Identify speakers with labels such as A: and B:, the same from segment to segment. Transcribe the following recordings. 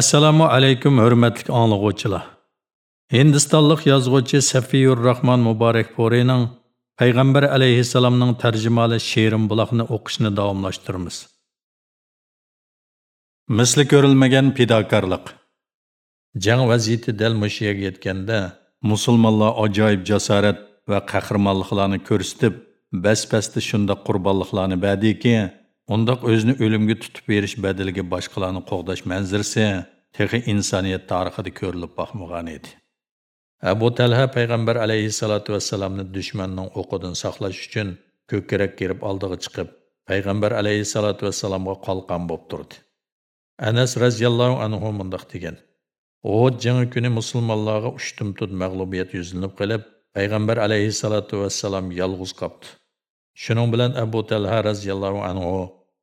A: Assalomu alaykum hurmatli anglovchilar. Hindistonlik yozuvchi Safiyur Rahman Muborak Porining Payg'ambar alayhissalomning tarjimali She'rim buloqni o'qishni davomlashtiramiz. Misli ko'rilmagan fidokorlik. Jang vaziyati dal mushiyaga yetganda musulmonlar ajoyib jasorat va qahramonliklarni ko'rsatib, bas-basda shunda qurbonliklarni badiki, Ondaq o'zini o'limga tutib berish badaliga boshqalarni qo'g'dash manzarasi texi insoniyat tarixida ko'rilib boqmagan edi. Abu Talha payg'ambar alayhissalatu vassalamni dushmanning o'qidan saqlash uchun ko'krak kirib oldiga chiqib, payg'ambar alayhissalatu vassalamga qalqon bo'lib turdi. Anas radhiyallohu anhu mundaq degan: Uhud jangi kuni musulmonlarga tut mag'lubiyat yuzlanib qilib, payg'ambar alayhissalatu vassalam yolg'iz qoldi. Shuning bilan Abu Talha radhiyallohu anhu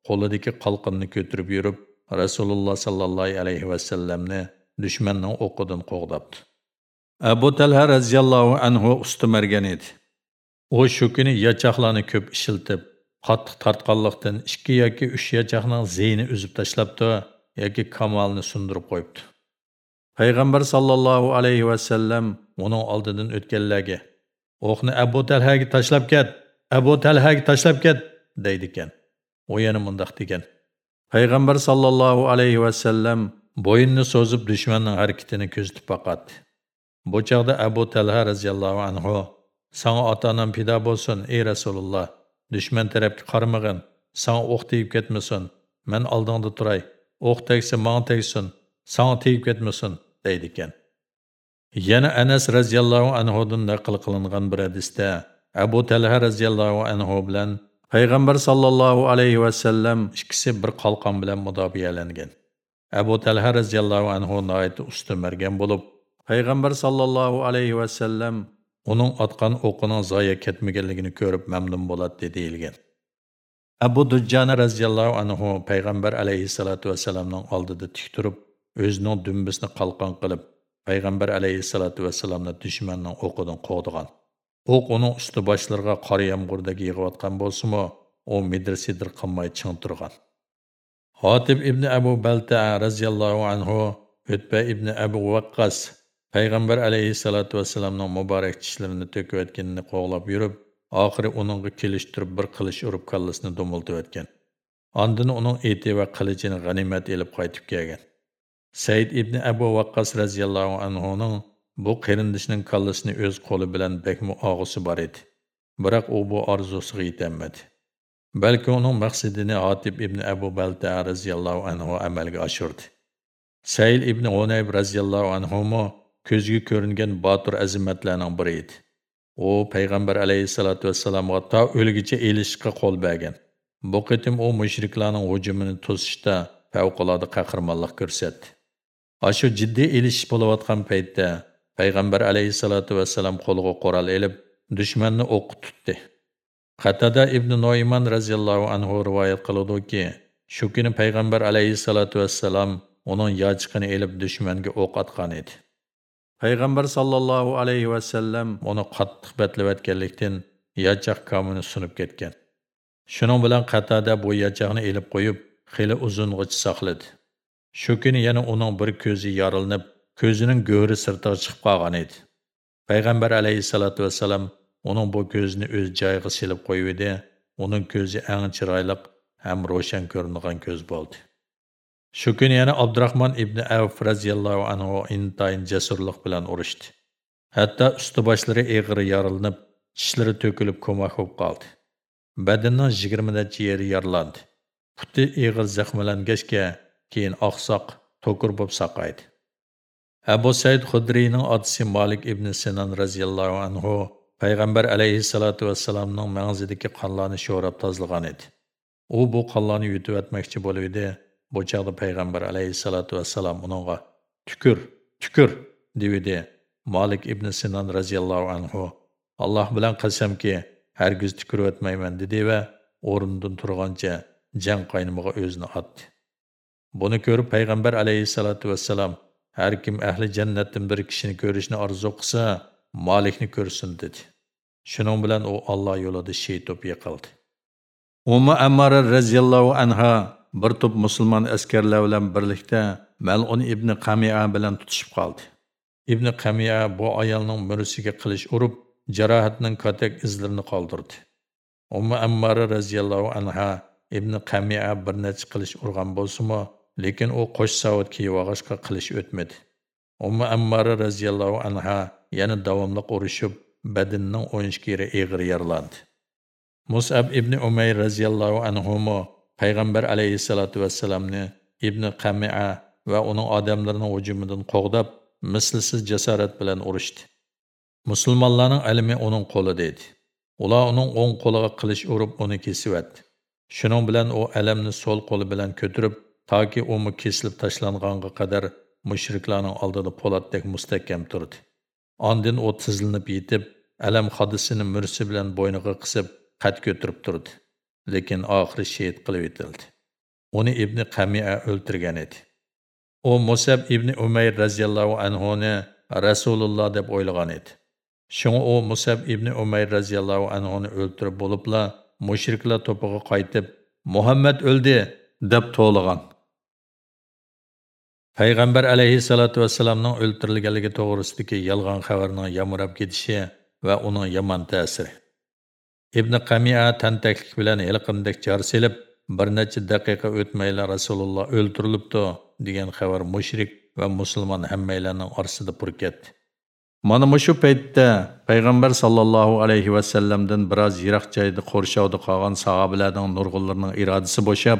A: qo'lidagi qalqinni ko'tarib yurib, Rasululloh sallallohu alayhi va sallamni dushmanning o'qidan qo'g'dabdi. Abu Talha radhiyallohu anhu ustimargan edi. U shu kuni yachoqlarni ko'p ishiltib, qattiq tortqanlikdan 2 yoki 3 yachoqning zeyni uzib tashlabdi yoki kamolni sundirib qo'yibdi. Payg'ambar sallallohu alayhi va sallam uning oldidan o'tganlarga o'qni Abu Talhaga tashlab ket Abu Talhaga tashlab ket deydi ekan. U yana mundaq degan. Payg'ambar sallallohu alayhi va sallam bo'yinni so'zib dushmanning harakatini kuzatib boqadi. Bu chaqda Abu Talha radhiyallohu anhu Sana ota-onam fido bo'lsin, ey Rasululloh. Dushman tarafga qaramag'in. Sana o'q tegib ketmasin. Men oldingda turay. O'q tegsa menga tegsin. Sana tegib ketmasin, deydi ekan. Yana Anas radhiyallohu anhudan naql qilingan bir hadisda Abu Talha roziyallohu anhu bilan payg'ambar sollallohu alayhi vasallam ikkisi bir qalqon bilan mudobiyalangan abu talha roziyallohu anhu noiti ustumargan bo'lib payg'ambar sollallohu alayhi vasallam uning otgan o'qining zoya ketmaganligini ko'rib mamnun bo'ladi deyilgan. Abu dujjana roziyallohu anhu payg'ambar alayhissalotu vassalamning oldida tik turib o'zining dumbisini qalqon qilib payg'ambar alayhissalotu vassalamni dushmanning o'qidan qo'g'digan O'q uning usti boshlariga qora yomg'irda yig'ayotgan bo'lsa-mu, u midr-sidr qilmay ching turgan. Xotib ibn Abu Balta radhiyallohu anhu Utba ibn Abu Waqqas payg'ambar alayhissalatu vassalamning muborak tishlarini to'kayotganini qo'g'lab yurib, oxiri uningga kelishtirib bir qilish urib kallasini dumiltib o'tgan. Uning eti va qilichini g'animat elib qaytib kelgan. Said ibn Abu Waqqas radhiyallohu anhuning Bu qerindishning kallasini o'z qo'li bilan bekmi og'usi bor edi. Biroq u bu orzusiga yetolmadi. Balki uning maqsadini Hatib ibn Abu Balta radhiyallohu anhu amalga oshirdi. Sayl ibn Hunayb radhiyallohu anhu mo ko'zga ko'ringan botir azimatlarning biri edi. U payg'ambar alayhisolatu vassalamga to o'ligicha elishga qo'l bergan. Bu qitim u mushriklarning hujumini to'sishda favqulodda qahramonlik ko'rsatdi. Ashu jiddiy elish bo'layotgan paytda payg'ambar alayhissalotu vassalam qo'liga qurol elib dushmanni o'q tutdi. Qatada ibn noyman roziyallohu anhu rivoyat qiludiki shu kuni payg'ambar alayhissalotu vassalam uning yochiqini elib dushmanga o'q otgan edi. Payg'ambar sollallohu alayhi vasallam uni qattiq batlayotganlikdan yochoq komini sunib ketgan. Shuning bilan qatada bu yochoqni elib qo'yib xili uzung'icha saqladi. Shu kuni yana uning bir ko'zi yorilib ko'zining go'ri sirtiga chiqib qolgan edi. Payg'ambar alayhissalotu vassalam uning bu ko'zini o'z joyiga silib qo'yib edi. Uning ko'zi eng chiroyli ham ro'shan ko'rinadigan ko'z bo'ldi. Shu kuni yana abdurahmon ibn avf roziyallohu anhu intayin jasurlik bilan urushdi. Hatto usti boshlari eg'iri yorilinib tishlari to'kilib ko'mak bo'lib qoldi. Badanning yigirma necha yeri yorlandi puti eg'ir zaxmlangachga keyin oqsoq to'kur bo'lib saqaydi. Abu Said Xudriyning otasi Malik ibn Sinan radhiyallohu anhu payg'ambar alayhissalatu vassalamning mangzidagi qonlarni sho'rab tozalagan edi. U bu qonlarni yutib o'tmoqchi bo'lib edi. Bu chaqda payg'ambar alayhissalatu vassalam uningga tukur, tukur dedi. Malik ibn Sinan radhiyallohu anhu Alloh bilan qasamki, hargiz tukurib o'tmayman dedi va o'rnidan turgancha jang qaynimiga o'zini otdi. Buni ko'rib payg'ambar alayhissalatu vassalam Her kim ehli cennetten bir kishini ko'rishni orzu qilsa, Malikni ko'rsin dedi. Shuning bilan u Alloh yo'lida sheytib yiqildi. Ummu Ammara radhiyallohu anha bir to'p musulmon askarlar bilan birlikda malun ibn qamia bilan tutishib qoldi ibn qamia bu ayolning murisiga qilish urib jarohatning katak izlarini qoldirdi umma ammara roziyallohu anha ibn qamia bir necha qilish urgan bo'lsimi lekin u qo'sh savat kiyvog'ishga qilish o'tmadi. Umma ammara roziyallohu anha yana davomli urushib badinning o'yinshkiri eg'ir yarlandi musab ibn umayr roziyallohu anhu payg'ambar alayhissalotu vassalamni ibn qamia va uning odamlarini hujumidan qo'g'dab mislsiz jasorat bilan urushdi musulmonlarning ilmi uning qo'lida edi ular uning o'ng qo'liga qilich urib uni kesibdi shuning bilan u alamni so'l qo'li bilan ko'tarib تاکی umi kesilib tashlanganga قدر mushriklarning oldida po'latdek mustahkam turdi. Ondin u tizlinib yetib alam خادسین mursi bilan bo'yniga qisib qad ko'tirib turdi. Lekin oxiri shehid qilib etildi uni ibn qamia o'ltirgan edi. U musab ibn umayr radhiyallohu anhu ni rasululloh deb o'ylagan edi. Shunga u musab ibn umayr roziyallohu anhuni o'ltirib bo'libla mushriklar to'piga qaytib muhammad o'ldi deb to'g'lagan payg'ambar alayhissalotu vassalamning o'ltirilganligi to'g'risidagi yolg'on xabarning yamurab ketishi va uning yomon ta'siri ibn qamia tantaklik bilan yilqindek jar selib bir necha daqiqa o'tmayla rasululloh o'ltirilibdi degan xabar mushrik va musulmon hammaylarning orasida pur ketdi mana shu paytda payg'ambar sollallohu alayhi vasallamdan biroz yiroq joyda qo'rshovda qolgan sahobalarning nurg'unlarining irodasi bo'shab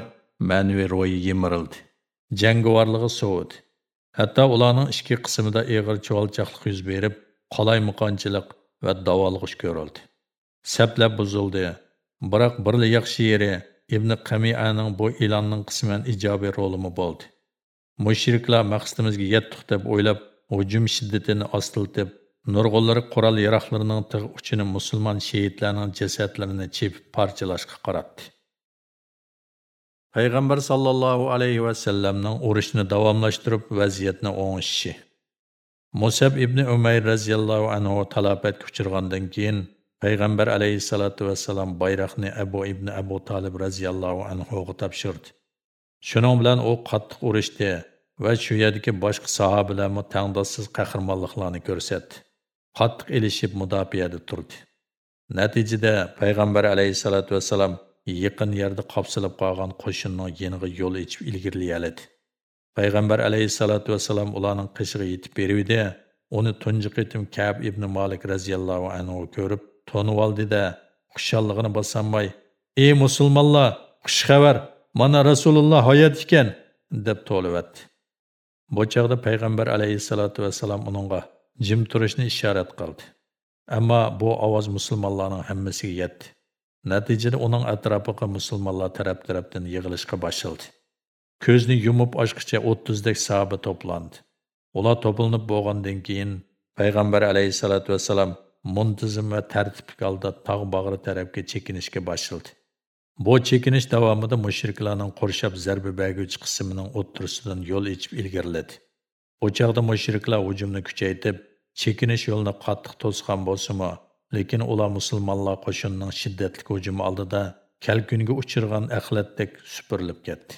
A: ma'naviy ro'yi yemirildi. Jangovarligi sovidi hatto ularning ikki qismida eg'ir chuvalchaqlik yuz berib qalay muqonchilik va davolg'ish ko'rildi. Saplar buzildi. Biroq bir yaxshi yeri ibn qamianing bu e'lonning qisman ijobiy rolimi bo'ldi. Mushriklar maqsadimizga yetdik deb o'ylab hujum shiddatini ostiltib nurg'unlari qurol yaroqlarining tig' uchini musulmon shehidlarning jasadlarini chepib parchalashga qaratdi. Payg'ambar sollallohu alayhi vasallamning urushni davomlashtirib vaziyatni o'ngishishi musab ibn umayr roziyallohu anhu talofatga uchirgandan keyin payg'ambar alayhissalotu vassalam bayroqni abu ibn abu tolib roziyallohu anhuga topshirdi. Shuning bilan u qattiq urushdi va shu yerdagi boshqa sahobalarni tangdossiz qahramonliklarni ko'rsatdi. Qattiq ilishib mudofiada turdi. Natijada payg'ambar alayhissalotu vassalam yaqin yerda qopsilib qolgan qo'shinning yeniga yo'l ichib ilgirlayoladi payg'ambar alayhissalotu vassalam ularning qishig'i yetib beruvdi. Uni tunji qitim kab ibn molik roziyallohu anhu ko'rib to'nib oldida xushallig'ini bosolmay ey musulmonlar xushxabar mana rasululloh hayot ekan deb to'livatdi. Bu chog'da payg'ambar alayhissalotu vassalam uningga jim turishni ishorat qildi. Ammo bu ovoz musulmonlarning hammasiga yetdi. Natijada uning atrofiga musulmonlar taraf tarafdan yig'ilishga boshladi ko'zni yumib ochqicha o'ttizdek sahoba to'plandi. Ular to'planib bo'lgandan keyin payg'ambar alayhissalotu vassalam muntizim va tartibli holda tog' bag'ri tarafga chekinishga boshladi bu chekinish davomida mushriklarning qurshab zarba berguvchi qismining o'ttirisidan yo'l ichib ilgariladi. Bu chog'da mushriklar hujumni kuchaytirib chekinish yo'lini qattiq to'sgan bo'lsimi lekin ular musulmonlar qo'shinining shiddatli hujumi oldida kalkunga uchirgan axlatdek supurilib ketdi.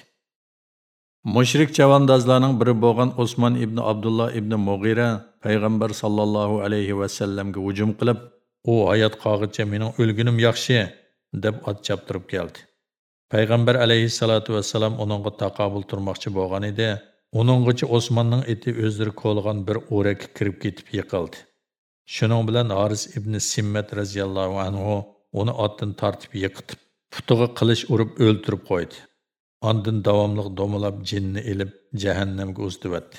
A: Mushrik chavandozlarning biri bo'lgan usmon ibn abdulloh ibn mug'ira payg'ambar sollallohu alayhi vasallamga hujum qilib u hayot qog'icha mening o'lgunim yaxshi deb ot choptirib keldi. Payg'ambar alayhissalotu vassalam uningga taqobil turmoqchi bo'lgan edi. Uninggacha osmonning eti o'zlari ko'lgan bir o'rakka kirib ketib yiqildi shuning bilan haris ibn simmat roziyallohu anhu uni otdan tortib yiqitib putiga qilich urib o'ltirib qo'ydi Ondan davomliq domilab jinni ilib jahannamga uzdivatdi.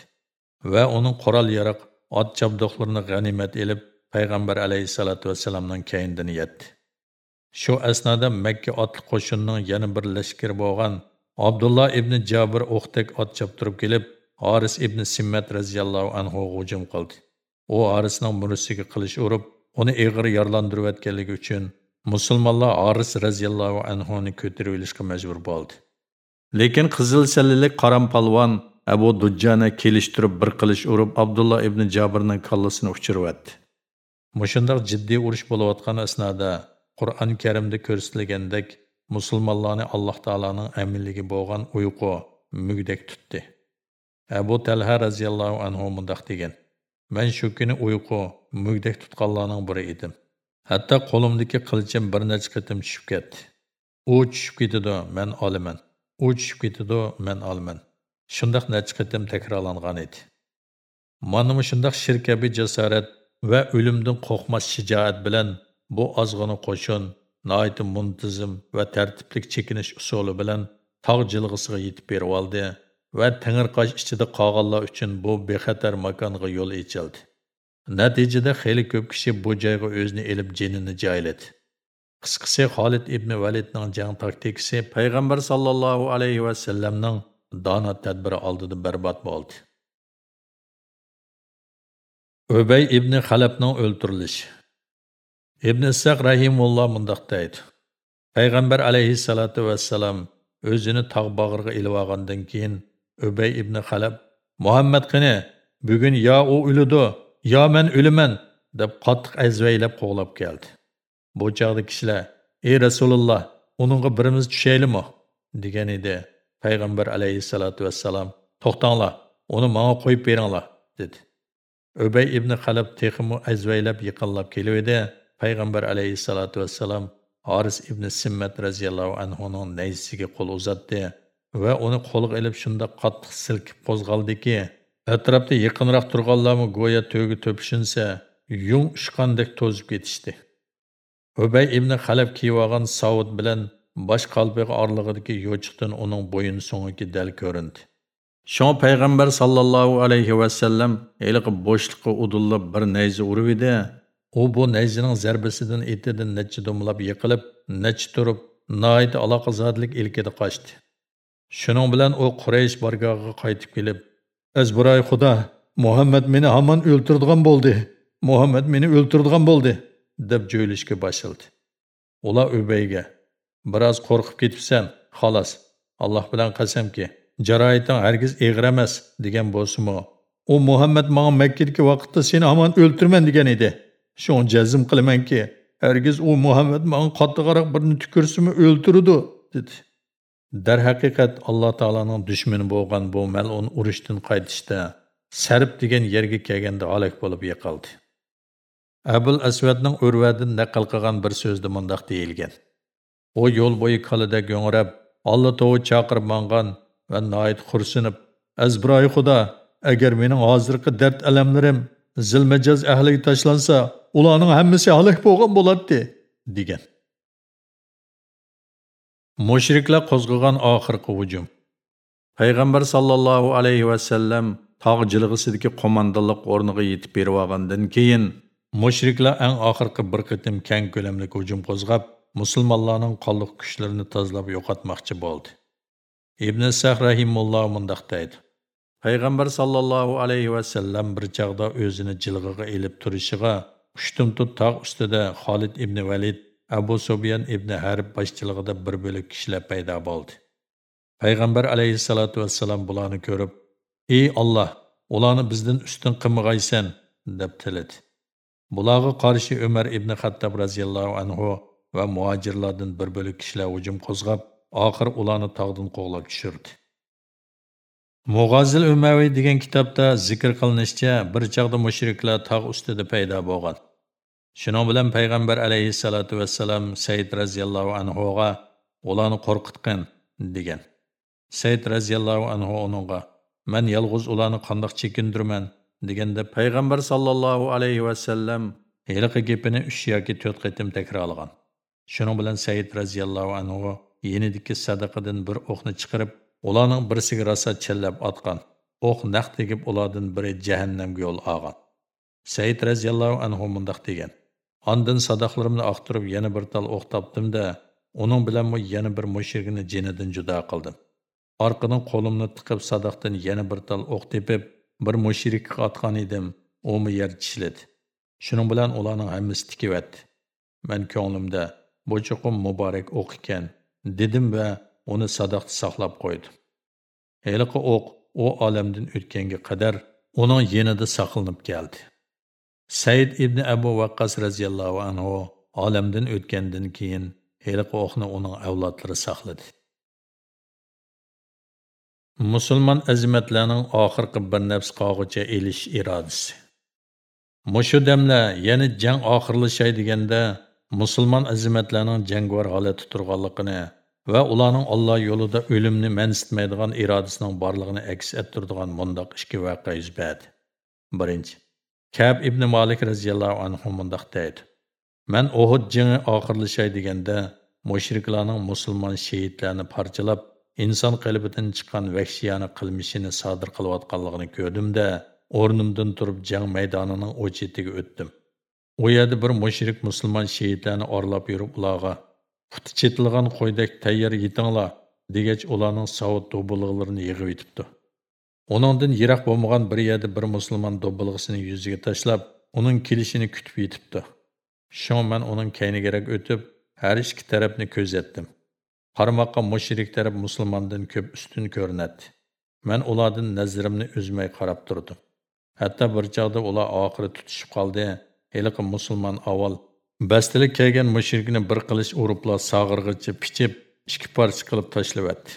A: Va uning qurol yaroq ot chabdoqlarini g'animat ilib payg'ambar alayhissalatu vassalamning keyindan yetdi. Shu asnoda Makka otli qo'shinning yana bir lashkari bo'lgan Abdullah ibn Jabir o'qdek ot chaptirib kelib, Haris ibn Simmat radhiyallohu anhu hujum qildi. U Harisning murisiga qilish urib, uni eg'ir yorlantirib atganligi uchun musulmonlar Haris radhiyallohu anhu ni ko'tarib olishga majbur bo'ldi. lekin qizil sallalik qaram palvon abu dujjani kelishtirib bir qilish urib abdulloh ibn jabrning kallasini uchiryapti mushundoq jiddiy urush bo'layotgan asnoda qur'oni karimda ko'rsatilgandek musulmonlarni alloh taoloning aminligi bo'lgan uyqu mugdek tutdi. Abu Talha radhiyallohu anhu mundaq degan: Мен шу күні uyqu, мүгдек тұтқалланың biri едім. Hatto qo'limdagi қылчым бір нәч qatim tushib кетті. U tushib ketidi, men olaman. U tushib ketidi, men olaman. Shundaq necha qatim takrorlangan edi. Mana shundaq shirkabi jasorat va o'limdan qo'rqmas shijoat bilan bu ozg'ini qo'shin noiti muntizim va tartiblik chekinish usuli bilan tog' jilg'isiga yetib berib oldi va tangirqosh ichida qolganlar uchun bu bexatar makonga yo'l ochildi. Natijada xeyli ko'p kishi bu joyga o'zini elib jinini joyladi. Qisqasi Xolid ibn Validning jang taktikasi payg'ambar sallallohu alayhi va sallamning dono tadbiri oldida barbod bo'ldi. Öbey ibn Xalabning o'ltirilishi ibn Isaq rahimulloh mundoq deydi. Payg'ambar alayhissalatu vassalam o'zini tog' bag'riga ilib olgandan keyin ubay ibn Xalab Muhammad qani bugun yo u o'lidi, yo men o'laman deb qattiq azvaylab qo'g'lab keldi. Bu chog'da kishilar: "Ey Rasululloh, uningga birimiz tushaylimi?" degan edi. Payg'ambar alayhissalatu vassalam: "To'xtanglar, uni menga qo'yib beringlar" dedi. ubay ibn Xalab texmu azvaylab yiqinlab kelivdi. payg'ambar alayhissalotu vassalam Haris ibn Simmat radhiyallohu anhuning naysiga qo'l uzatdi va uni qo'lga ilib shunda qattiq silkib qo'zg'aldiki, atrofda yaqinroq turganlarmi go'yo to'gi to'pishinsa, yung ишқандек to'zib ketishdi. Ubay ibn Xalab kiyib olgan savut bilan bosh qalbiga orlig'idagi yo'chiqdan uning bo'yin so'ngiki dal ko'rindi. Şoň payg'ambar sallallohu alayhi va sallam eliqi bo'shliqqa udullab bir nayza urib edi. U bu nayzining zarbasidan etidan necha dumlab yiqilib, necha turib, noyda aloqazodlik ilkida qochdi. Shuning bilan u Quraysh bargohiga qaytib kelib, "Azburay Xudo, Muhammad meni hamon o'ltirdigan bo'ldi. Muhammad meni o'ltirdigan bo'ldi" deb jo'ylashga boshladi. Ular Ubayga, "Biroz qo'rqib ketibsan, xolos. Alloh bilan qasamki, jarohating hargiz eg'ir emas" degan bo'lsa-mu, u Muhammad menga Makkadagi vaqtda seni hamon o'ltirman degan edi. Şoň jazm qilamanki, hargiz у Muhammad menga qattiqroq birini tukursimi o'ltirdi, dedi. Darhaqiqat Alloh taolaning dushmani bo'lgan bu mal'un urushdan qaytishda Sarb degan yerga kelganda halok bo'lib yiqildi. Abul asvadning Urvadan naql qilgan bir so'zda mundaq deyilgan. O yo'l bo'yi qalida go'ngrab, Alloh to'g'ri chaqirib mangan va noit xursinib, "Azbroy Xudo, agar mening hozirgi dard alamlarim zilmajaz ahliga tashlansa, ularning hammasi halok bo'lgan bo'lardi degan. Mushriklar qo'zg'agan oxirgi hujum. Payg'ambar sallallohu alayhi va sallam tog' jilg'isidagi qo'mondonlik o'rniga yetib berib olgandan keyin mushriklar eng oxirgi bir qitim keng ko'lamli hujum qo'zg'ab, musulmonlarning qonliq kuchlarini tozalab yo'qotmoqchi bo'ldi. Ibn Sa'd rahimulloh mundaq deydi. Payg'ambar sallallohu alayhi va sallam bir chaqda o'zini jilg'iga elib turishiga Ushtumtut tog' ustida Xolid ibn Valid, Abu Sufyan ibn Harb boshchiligida bir bölük kishilar paydo bo'ldi. Payg'ambar aleyhissalatu vesselam bularni ko'rib, "Ey Alloh, ularni bizden üstün qilmag'aysan" deb tiladi. Bularga qarshi Umar ibn Xattob radhiyallohu anhu va muhojirlardan bir bölük kishilar hujum qo'zg'ab, oxir ularni tog'dan qo'g'lab tushirdi. Mughazil Ömevi degan kitobda zikr qilinishicha, bir chaqda mushriklar tog' ustida paydo bo'lgan. Shuning bilan payg'ambar alayhissalatu vassalam Said raziyallohu anhuga ularni qo'rqitgan degan. Said raziyallohu anhu uningga "Men yolg'iz ularni qandoq chekindirman" deganda payg'ambar sallallohu alayhi vasallam heliqi gapini 3 yoki 4 qatim takrorlagan. Shuning bilan Said raziyallohu anhu yenidagi sadaqadan bir o'qni chiqarib ularning birisiga rosa chillab otgan o'q naq tegib ulardan biri jahannamga yo'l olgan said roziyallohu anhu mundoq degan Ondan sadoqlarimni oqtirib yana bir tal o'q topdimda uning bilan yana bir mushrigini jinidan judo qildim orqadan qo'limni tiqib sadoqdan yana bir tal o'q tepib bir mushrikka otgan edim umi yer tishladi shuning bilan ularning hammasi tikivatdi Men ko'nglimda bu chuqur muborak o'q ekan dedim va uni sadoqda saqlab qo'ydim. Heliqi o'q u olamdan o'tganga qadar uning yenida saqlanib keldi. Said ibn Abu Waqqas radhiyallahu anhu olamdan o'tgandan keyin heliqi o'xni uning avlodlari saqladi. Musulmon azmatlarning oxirgi bir nafs qog'icha elish irodasi. Mushu damla, ya'ni jang oxirlashay deganda musulmon azmatlarning jangvar holati turganligini va ularning Alloh yo'lida o'limni mansitmaydigan irodasining borligini aks ettiradigan mundoq ikki voqea yuz berdi. 1. Kəb ibn Malik raziyallohu anhu mundaq deydi. Mən Uhud jingi oxirlashay deganda mushriklarning musulmon shehidlarni parchalab inson qalbidan chiqqan vahshiyona qilmishini sodir qilayotganligini ko'rdimda, o'rnimdan turib jang maydonining o'chetiga o'tdim. У yerda bir мушрик musulmon shehidlarni orlab yurib ularga puti chetilgan qo'ydek tayyor yetinglar degach ularning savod do'billiklarini yig'ib yetibdi. Onundan yiroq bo'lmagan bir yerda bir musulmon do'bbilg'isini yuziga tashlab uning kelishini kutib yetibdi shu men uning kaynigarak o'tib har ikki tarafni ko'zatdim qarmoqqa mushrik taraf musulmondan ko'p ustun ko'rinadi Men ulardan nazarimni uzmay qarab turdim hatto bir chog'da ular oxiri tutishib qoldi heliqi musulmon avval Bastalik kelgan mushrikni bir qilish uriblar sag'irg'icha pichib, ikki parcha qilib tashlabdi.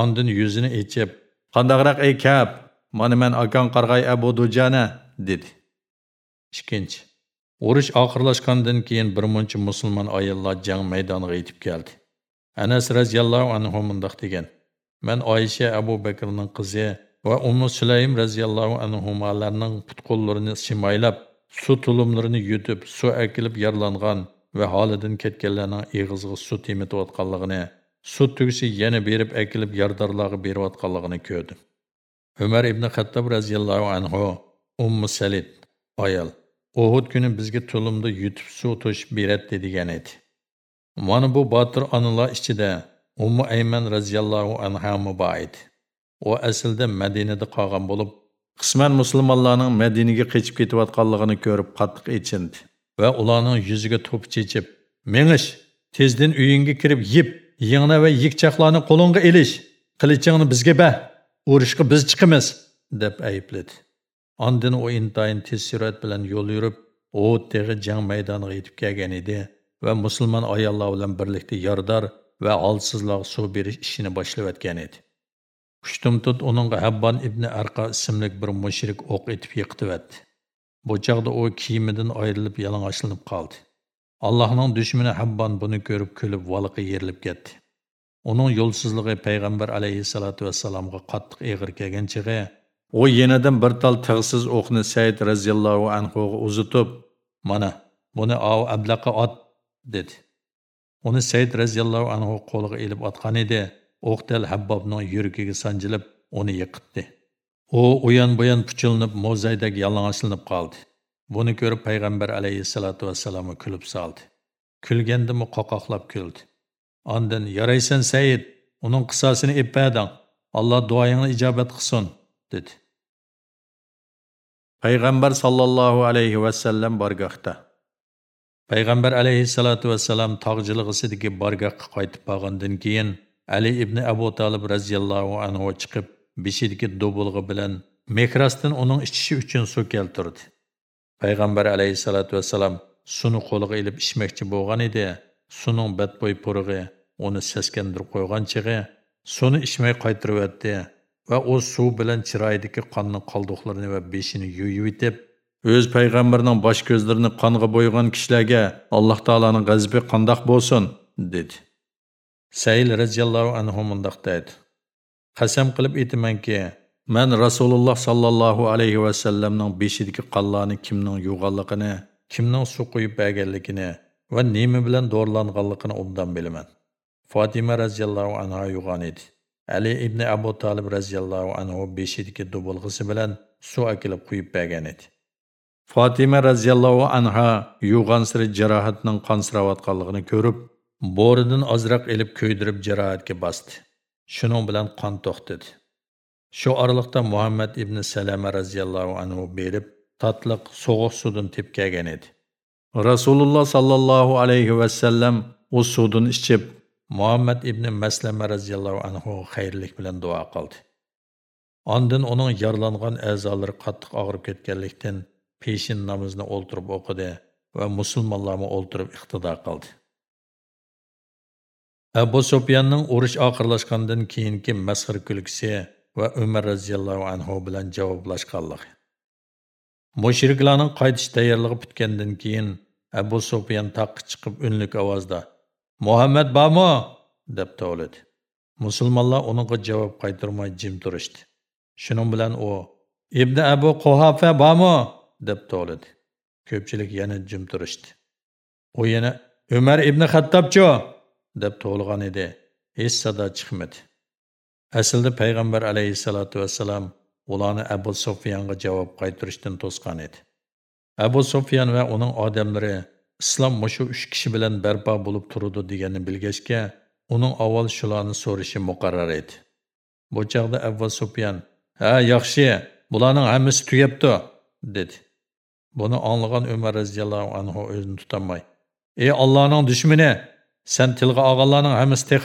A: Ondan yuzini echib, "Qandaqroq ey kap, mana men akang qarg'ay Abu Dujana" dedi. Ikkinchi. Urush oxirlashgandan keyin bir muncha musulmon ayollar jang maydoniga yetib keldi. Anas radhiyallohu anhu mundaq degan: "Men Oysha Abu Bakrning qizi va Ummu Sulaym radhiyallohu anhumalarning putqo'llarini shimoylab su tulumlarini yutib suv akilib yarlangan va holidan ketganlarning eg'iziga suv temitayotganligini suv tugisi yana berib akilib yardorlarga berayotganligini ko'rdim. Umar ibn hattob roziyallohu anhu ummu salid ayol uhud kuni bizga tulumda yutib suv to'shib beradi degan edi. Mana bu botir onalar ichida ummu ayman roziyallohu anha muboid u aslida madinada qolgan bo'lib qisman musulmonlarning madinaga qechib ketayotganligini ko'rib qattiq echindi va ularning yuziga to'p chechib mengish tezdan uyingga kirib yeb yig'na va yikchaqlarni qo'lingga elish qilichingni bizga ba urushga biz chiqamiz deb aybladi ondin u intayin tez surat bilan yo'l yurib u teg'i jang maydoniga yetib kelgan edi va musulmon ayollar bilan birlikda yordar va olsizlarga suv berish ishini boshlayotgan edi Kuchtumtut uningga habbon ibn Arqa ismli bir mushrik o'q etib yiqitibdi. Bu chaqda u kiyimidan ayrilib yalang'ochlanib qoldi. Allah'ın düşmanı Habban bunu görüp külüp valıqı yerilib getdi. Onun yolsuzluğu Peygamber aleyhissalatu vesselam'a qattiq eğir kelgan chig'i u yenidan bir tal tig'siz o'qni Said raziyallohu anhuga uzitib, "Mana, buni av ablaqa ot" dedi. Uni Said raziyallohu anhu qo'liga ilib otgan edi. o'qdal habbobning yuragiga sanjilib uni yiqitdi u uyon buyon puchilinib mo'zaydek yalang'ochlanib qoldi buni ko'rib payg'ambar alayhissalotu vassalomga kulib soldi. Kulgandimi qoqoqlab kuldi. Ondan yaraysan said uning qissasini eppading alloh duoyingni ijobat qilsin dedi. Payg'ambar sollallohu alayhi vasallam bargohda payg'ambar alayhissalotu vassalam tog'jilig'isidagi bargohga qaytib borgandan keyin Ali ibn Abu Talib raziyallohu anhu chiqib, beshidagi dubulg'i bilan mekrasdan uning ichishi uchun suv keltirdi. Payg'ambar alayhissalotu vassalam suni qo'liga ilib ichmoqchi bo'lgan edi. Suning badbo'y purig'i uni seskandirib qo'ygan chig'i suni ichmay qaytirib va u suv bilan chiroyidagi qonni qoldiqlarini va beshini yuyib o'z payg'ambarning bosh ko'zlarini qonga bo'ygan kishilarga Alloh taolaning g'azbi qandoq bo'lsin dedi. Sayil roziyallohu anhu mundoq deydi. Qasam qilib aytamanki, men Rasululloh sallallohu alayhi va sallamning beshidagi qonlarni kimning yuvganligini, kimning suv quyib berganligini va nima bilan dorilanganligini undan bilaman. Fatima roziyallohu anha yuvgan edi. Ali ibn Abu Talib roziyallohu anhu beshidagi dubulg'isi bilan suv akilib quyib bergan edi. Fatima roziyallohu anha yuvgan siri jarohatning qonsirayotganligini ko'rib, Bo'ridan ozroq elib ko'ydirib jarohatga bosdi. Shuning bilan qon to'xtadi. Şu oraliqda Muhammed ibn Salama raziyallahu anhu berib, tatlıq sovuq sudun tepkagan edi. Rasululloh sallallahu aleyhi ve sellem o sudun ichib, Muhammed ibn Maslama raziyallahu anhu xeyirlik bilan dua qildi. Ondan onun yarlangan a'zolari qattiq og'rib ketganlikdan peshin namozni o'ltirib o'qidi va musulmonlarni o'ltirib iqtido qildi. Abu Sufyanning urush oxirlashgandan keyingi masxir kulgisi va Umar roziyallohu anhu bilan javoblashganligi. Mushriklarning qaytish tayyorligi bitgandan keyin Abu Sufyan taqqa chiqib unlik ovozda "Muhammad bormi?" deb to'ladi. Musulmonlar uningga javob qaytarmay jim turishdi. Shuning bilan u "Ibn Abu quhofa bormi?" deb to'ladi. Ko'pchilik yana jim turishdi. U yana "Umar ibn Xattobchi?" deb to'lgan edi. Hech sado chiqmadi. Aslida payg'ambar alayhisolatu vesselam ularni Abu Sufyanğa javob qaytarishdan tosqan edi. Abu Sufyan va uning odamlari islom mushu 3 kishi bilan barpo bo'lib turudu deganni bilgəşkə, uning avval shularni sorışı muqarrar edi. Bu chaqda Abu Sufyan: "Ha, yaxshi, bularning hammasi tugabdi", dedi. Buni anglagan Umar rəziyallahu anhu o'zini tutamay: "Ey Allohning dushmani, sen tilga olganlarning hammasi tek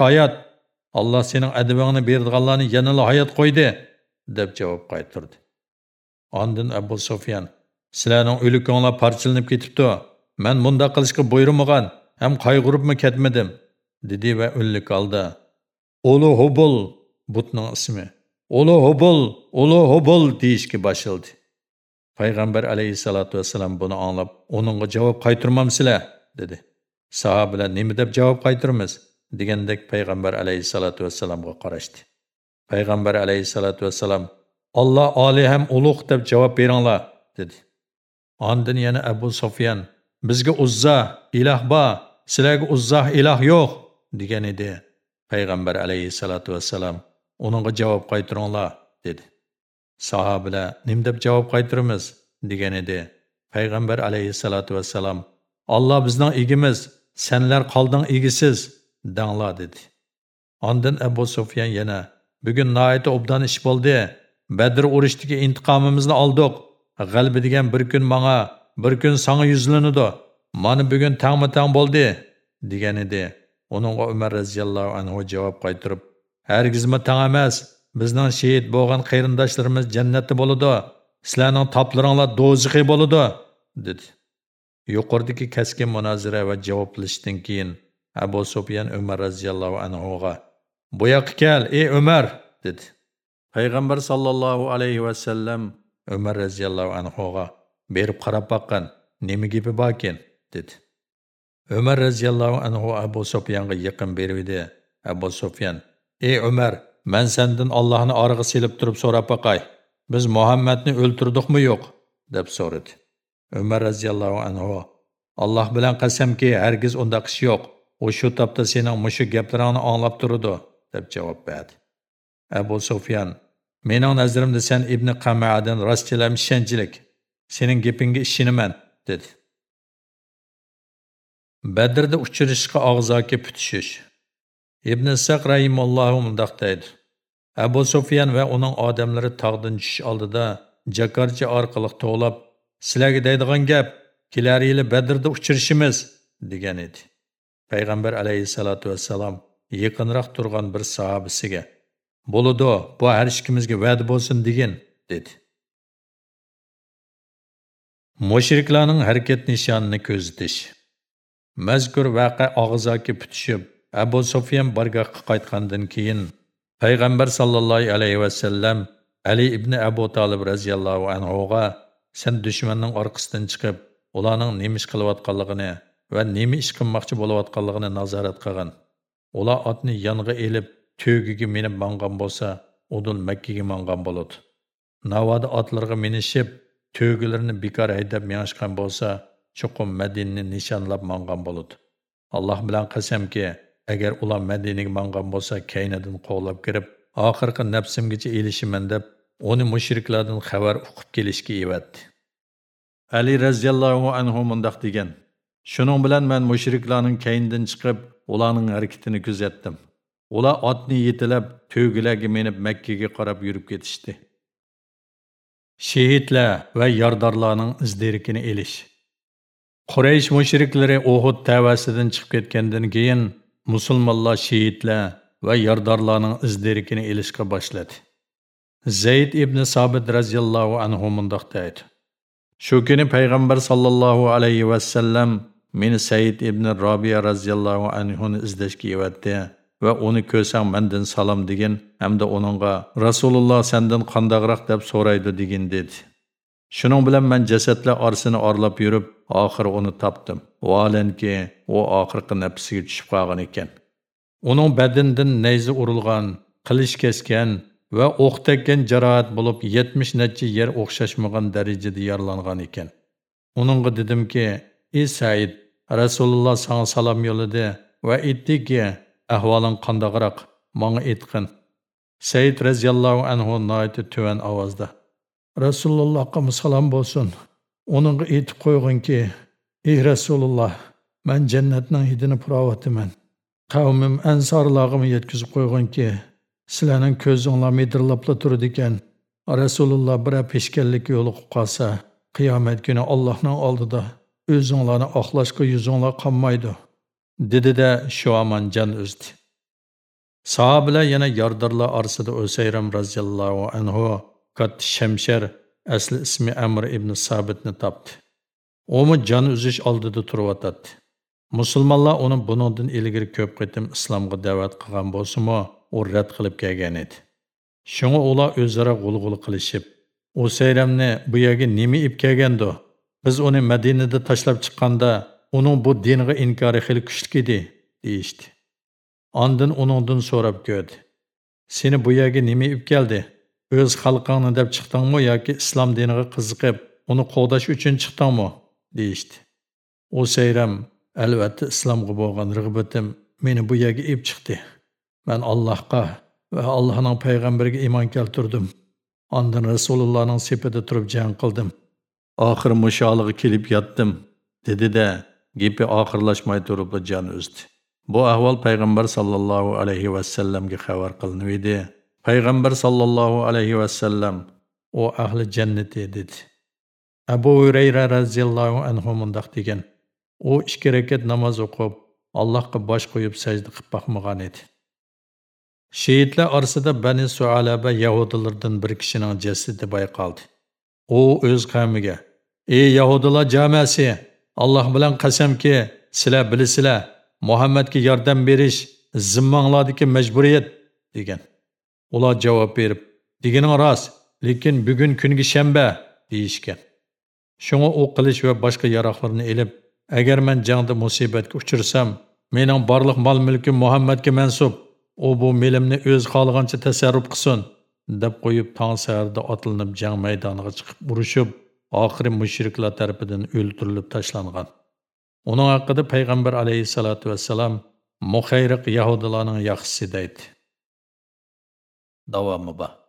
A: hayot. Alloh sening adabingni berdiganlarni yanada hayot qo'ydi", deb javob qaytardi. Ondan Abu Sufyan: "Sizlarning o'likinglar parchalanib ketibdi. Men bunda qilishga buyurmagan, ham qayg'uribmi ketmadim", dedi va o'lik holda: "Ulu Hubul butning ismi. Ulu Hubul, Ulu Hubul deyishga boshladi." payg'ambar alayhissalotu vassalam buni anglab uningga javob qaytarmamsizlar dedi sahobalar nima deb javob qaytaramiz degandek payg'ambar alayhissalotu vassalomga qarashdi. Payg'ambar alayhissalotu vassalom olloh oli ham ulug' deb javob beringlar dedi. Ondin yana abu sufyan bizga uzza iloh bor sizlarga uzza iloh yo'q degan edi. Payg'ambar alayhissalotu vassalam uningga javob qaytiringlar dedi. Sahobalar nim deb javob qaytiramiz degan edi. Payg'ambar alayhissalotu vassalam olloh bizning egimiz senlar qolding egisiz danglar dedi. Ondin abu sufyan yana bugun noiti obdan ish bo'ldi. Badr urushdagi intiqomimizni oldik g'alba degan bir kun manga bir kun sanga yuzlanadi. Mana bugun tangma tang bo'ldi degan edi. Uningga umar roziyallohu anhu javob qaytarib hargizmi tang emas. Bizning shehid bo'lgan qarindoshlarimiz jannatda bo'ladi. Sizlarning toplaringlar do'zaxi bo'ladi dedi. Yuqoridagi kaskin munozara va javoblashishdan keyin abu sufyan umar roziyallohu anhuga bu yoqqa kel ey umar dedi payg'ambar sollallohu alayhi vasallam umar roziyallohu anhuga berib qarab boqqan nima gapi borkin dedi umar roziyallohu anhu abu sufyanga yaqin berdi abu sufyan ey umar Man sendan Allohni arığı silib turib so'rab bakay. Biz muhammadni öldürdük yo'q deb so'radi. Umar raziyallohu anhu Alloh bilan qasamki, hargiz unda ish yo'q. U shu topda sening mushu gaplaringni anglab turdi, deb javob berdi. Abu Sufyan Mening nazarimda sen Ibn qamadin rostchilam ishonchlik. Sening gapingga ishonaman, dedi. Badrda uchrashishga og'zoki putishish. Ibn Saq rahimallohu mundoq deydi. Abu Sufyan va uning odamlari tog'dan tushish oldida jakarcha orqali to'lab, sizlarga deydigan gap, kelar yili Badrda uchrashimiz degan edi. Payg'ambar alayhisolatu vassalam yaqinroq turgan bir sahobisiga "Bo'ladi, bu har ikkimizga va'da bo'lsin" degan dedi. Mushriklarning harakat nishonini ko'zitish. Mazkur vaqa og'izaki putishib, Abu Sufyan bargohga qaytgandan keyin payg'ambar sollallohu alayhi vasallam ali ibn abu tolib roziyallohu anhuga sen dushmanning orqasidan chiqib ularning nima ish qilayotganligini va nima ish qilmoqchi bo'layotganligini nazorat qilgan ular otni yonga elib to'giga minib mangan bo'lsa udul makkaga mangan bo'ladi. Navoda otlarga minishib to'gilarini bekor haydab yanishgan bo'lsa chuqum madinni nishonlab mangan bo'ladi. Alloh bilan qasamki agar ular madinaga mangan bo'lsa kaynidan qovlab kirib oxirgi nafsimgacha elishiman deb uni mushriklardan xabar uqib kelishga evatdi. Ali roziyallohu anhu mundoq degan shuning bilan men mushriklarning kaynidan chiqib ularning harakatini kuzatdim ular otni yetilab to'gilarga minib makkaga qarab yurib ketishdi shehidlar va yordorlarning izderikini elish quraysh mushriklari uhud tavasidan chiqib ketgandan keyin musulmonlar shehidlar va yordorlarning izdirikini elishga boshladi zayd ibn Sabit radhiyallohu anhu mundoq deydi. Shu kuni payg'ambar sallallohu alayhi vasallam meni said ibn robiya radhiyallohu anhuni izlashga yevatdi va uni ko'rsang mendan salom degin hamda uningga rasululloh sendan qandaqroq deb so'raydi degin dedi. Shuning bilan men jasadlar orasini orlab yurib oxiri uni topdim. Valanki, u oxirgi nafsiga tushib qolgan ekan. Uning badanidan nayza urilgan qilish kesgan va o'q tekkan jarohat bo'lib yetmish necha yer o'xshashmagan darajada yaralangan ekan. Uningga dedimki ey said rasululloh sana salom yo'lladi va aytdiki ahvoling qandaqroq Menga aytqin. Said radhiyallohu anhu noiti tuvan ovozda. Rasulullohga salom bo'lsin. Uningga aytib qo'yginki ey rasululloh men jannatning hidini puravatiman qavmim ansorlarga yetkizib qo'yginki sizlarning ko'zinglar medirlabla turdi ekan rasululloh bir peshkanlik yo'li qolsa qiyomat kuni allohning oldida o'zinglarni oqlashga yuzinglar qolmaydi dedi-de shu amon jon uzdi sahobalar yana yordorlar orasida o'sayram roziyallohu anhu katta shamshar asli ismi amr ibn sabitni topdi. Umi jon uzish oldida turyotadi musulmonlar uni buningdan ilgari ko'p qitim islomga da'vat qilgan bo'lsimi u rad qilib kelgan edi. Shunga ular o'zaro g'ulg'ul qilishib usayramni bu yerga nima ib kelgandi biz uni madinada tashlab chiqqanda uning bu dinga inkori xil kuchli edi deyishdi. Ondin uningdan so'rab ko'rdi. Seni bu yerga nima ib keldi? O'z xalqingni deb chiqdingmi yoki islom diniga qiziqib uni qo'g'dash uchun chiqdingmi? deyishdi. U sayram albatta islomga bo'lgan rig'batim meni bu yerga ib chiqdi. Man allohga va allohning payg'ambariga iymon keltirdim. Ondan Rasulullohning sepida turib jang qildim. Oxir musholig'i kelib yotdim, dedi-da, gapi oxirlashmay turib jon uzdi. Bu ahvol payg'ambar sallallohu alayhi vasallamga xabar qilinib edi. Payg'ambar sallallohu alayhi vasallam u ahli jannati dedi. Abu Hurayra radhiyallohu anhu mundaq degan. U ikki rakat namoz o'qib, Allohga bosh qo'yib sajda qilib boqmagan edi. Şehitler arasında Bani Sualaba Yahudilerden bir kişinin cesedi bayqaldı. O öz kavmiga, "Ey Yahudilar jamasi, Alloh bilan qasamki, sizlar bilasizlar Muhammadga yordam berish zimmanglardagi majburiyat" degan. Ular javob berib, "Deganing rost, lekin bugun kungi shanba" deyishgan. Shunga u qilish va boshqa yaroqlarni ilib agar man jangda musibatga uchirsam, mening barliq mol-mulkim Muhammadga mansub u bu melimni o'z xohlagancha tasarruf qilsin deb qo'yib tong saharda otilinib jang maydoniga chiqib urushib oxiri mushriklar tarafidan o'ldirilib tashlangan. Uning haqida payg'ambar alayhissalotu vassalam muhayriq yahudilarning yaxshisi deydi. Davomi bor.